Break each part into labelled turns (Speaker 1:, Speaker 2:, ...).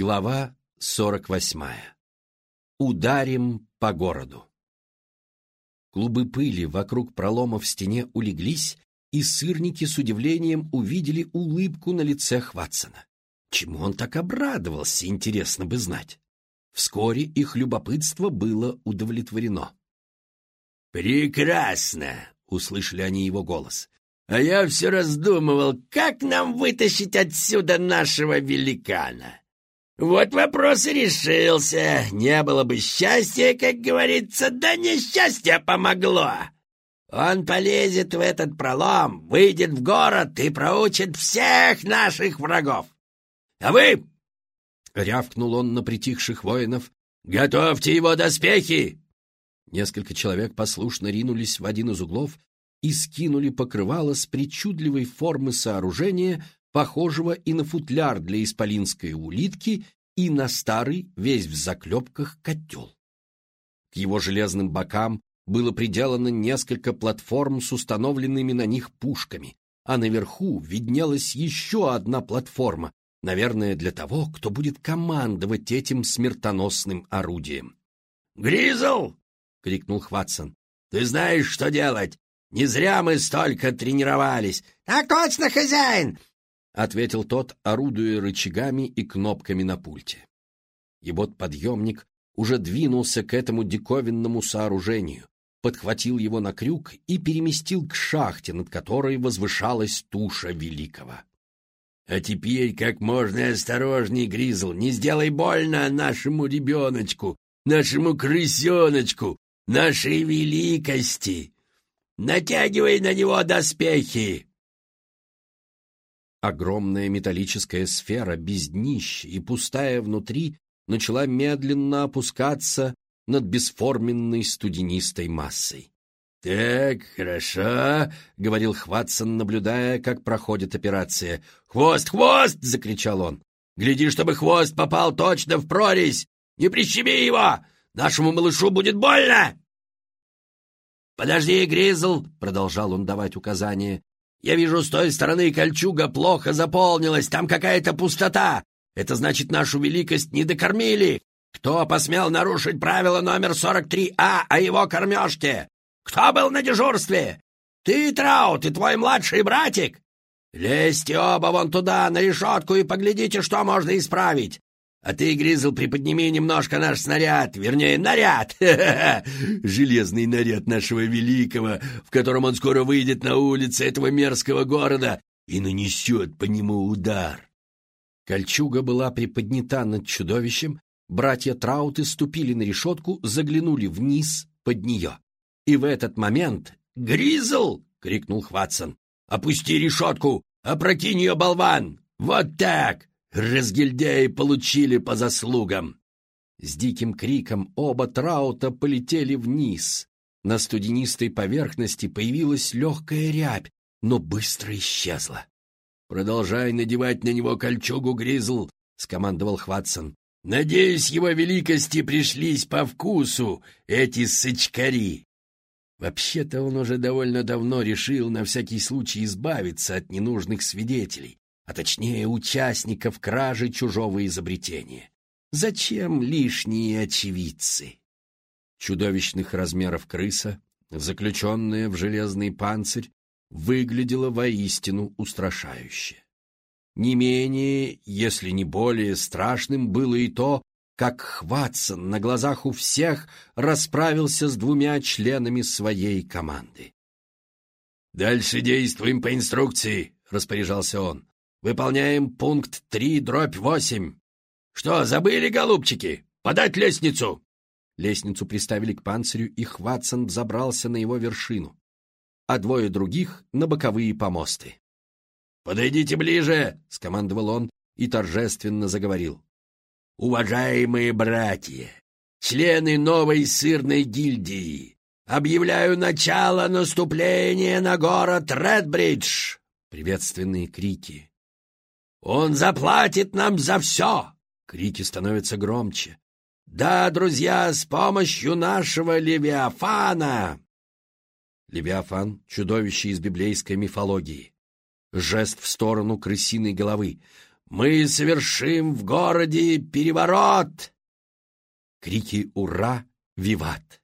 Speaker 1: Глава сорок восьмая. Ударим по городу. Клубы пыли вокруг пролома в стене улеглись, и сырники с удивлением увидели улыбку на лице Хватсона. Чему он так обрадовался, интересно бы знать. Вскоре их любопытство было удовлетворено.
Speaker 2: «Прекрасно!» — услышали они его голос. «А я все раздумывал, как нам вытащить отсюда нашего великана. Вот вопрос и решился. Не было бы счастья, как говорится, да несчастье помогло. Он полезет в этот пролом, выйдет в город и проучит всех наших врагов. А вы, — рявкнул он на притихших воинов, — готовьте его доспехи.
Speaker 1: Несколько человек послушно ринулись в один из углов и скинули покрывало с причудливой формы сооружения, похожего и на футляр для исполинской улитки, и на старый, весь в заклепках, котел. К его железным бокам было приделано несколько платформ с установленными на них пушками, а наверху виднелась еще одна платформа, наверное, для того, кто будет командовать этим смертоносным орудием.
Speaker 2: «Гризл!» — крикнул Хватсон. «Ты знаешь, что делать! Не зря мы столько тренировались!» «Так точно, хозяин!» — ответил тот, орудуя рычагами и кнопками на пульте.
Speaker 1: И вот подъемник уже двинулся к этому диковинному сооружению, подхватил его на крюк и переместил к шахте, над которой возвышалась туша великого.
Speaker 2: «А теперь как можно осторожней, Гризл, не сделай больно нашему ребеночку, нашему крысеночку, нашей великости! Натягивай на него доспехи!»
Speaker 1: Огромная металлическая сфера без днища и пустая внутри начала медленно опускаться над бесформенной студенистой массой.
Speaker 2: «Так, хорошо», — говорил Хватсон, наблюдая, как проходит операция. «Хвост, хвост!» — закричал он. «Гляди, чтобы хвост попал точно в прорезь! Не прищеми его! Нашему малышу будет больно!» «Подожди, Гризл!» — продолжал он давать указания. «Я вижу, с той стороны кольчуга плохо заполнилась, там какая-то пустота. Это значит, нашу великость не докормили. Кто посмел нарушить правило номер 43А о его кормежке? Кто был на дежурстве? Ты, Траут, и твой младший братик? Лезьте оба вон туда, на решетку, и поглядите, что можно исправить. А ты, Гризл, приподними немножко наш снаряд, вернее, наряд. Железный наряд нашего великого, в котором он скоро выйдет на улицы этого мерзкого города и нанесет по нему удар.
Speaker 1: Кольчуга была приподнята над чудовищем, братья Трауты ступили на решетку, заглянули вниз под нее. И в этот момент
Speaker 2: «Гризл!» — крикнул Хватсон. «Опусти решетку! Опрокинь ее, болван! Вот так! Разгильдяи получили по заслугам!»
Speaker 1: С диким криком оба Траута полетели вниз. На студенистой поверхности появилась легкая рябь, но быстро исчезла.
Speaker 2: «Продолжай надевать на него кольчугу, Гризл!» — скомандовал Хватсон. «Надеюсь, его великости пришлись по вкусу, эти сычкари!» Вообще-то он уже довольно давно решил на всякий случай избавиться от ненужных свидетелей, а точнее участников кражи чужого изобретения. Зачем лишние очевидцы?
Speaker 1: Чудовищных размеров крыса, заключенная в железный панцирь, выглядело воистину устрашающе. Не менее, если не более страшным было и то, как Хватсон на глазах у всех расправился с двумя членами своей команды.
Speaker 2: «Дальше действуем по инструкции», — распоряжался он. «Выполняем пункт три дробь восемь. Что, забыли, голубчики? Подать лестницу!»
Speaker 1: Лестницу приставили к панцирю, и Хватсон взобрался на его вершину а двое других — на боковые помосты.
Speaker 2: «Подойдите ближе!» — скомандовал он и торжественно заговорил. «Уважаемые братья, члены новой сырной гильдии, объявляю начало наступления на город Редбридж!» Приветственные крики. «Он заплатит нам за все!» Крики становятся громче. «Да, друзья, с помощью нашего Левиафана
Speaker 1: Левиафан — чудовище из библейской мифологии. Жест в сторону крысиной головы.
Speaker 2: Мы совершим в городе переворот!»
Speaker 1: Крики «Ура!» «Виват!»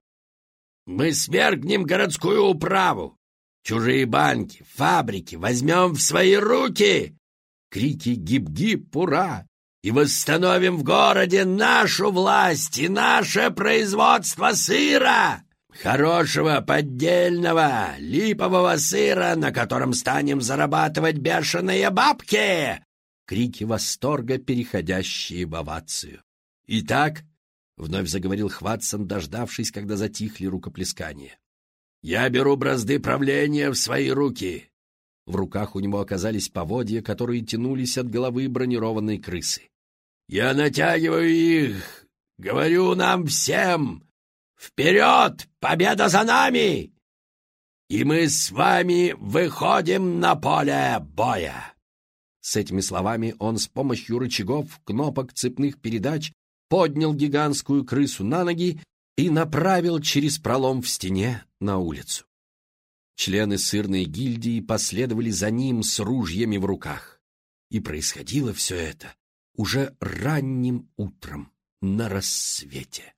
Speaker 2: «Мы свергнем городскую управу! Чужие банки, фабрики возьмем в свои руки!»
Speaker 1: Крики «Гиб-гиб! Ура!»
Speaker 2: и восстановим в городе нашу власть и наше производство сыра, хорошего поддельного липового сыра, на котором станем зарабатывать бешеные бабки!»
Speaker 1: Крики восторга, переходящие в овацию. «Итак», — вновь заговорил Хватсон, дождавшись, когда затихли рукоплескания,
Speaker 2: «я беру бразды правления в свои руки».
Speaker 1: В руках у него оказались поводья, которые тянулись от головы бронированной крысы.
Speaker 2: Я натягиваю их, говорю нам всем, вперед, победа за нами! И мы с вами выходим на поле боя!»
Speaker 1: С этими словами он с помощью рычагов, кнопок, цепных передач поднял гигантскую крысу на ноги и направил через пролом в стене на улицу. Члены сырной гильдии последовали за ним с ружьями в руках. И происходило все это уже ранним утром на рассвете.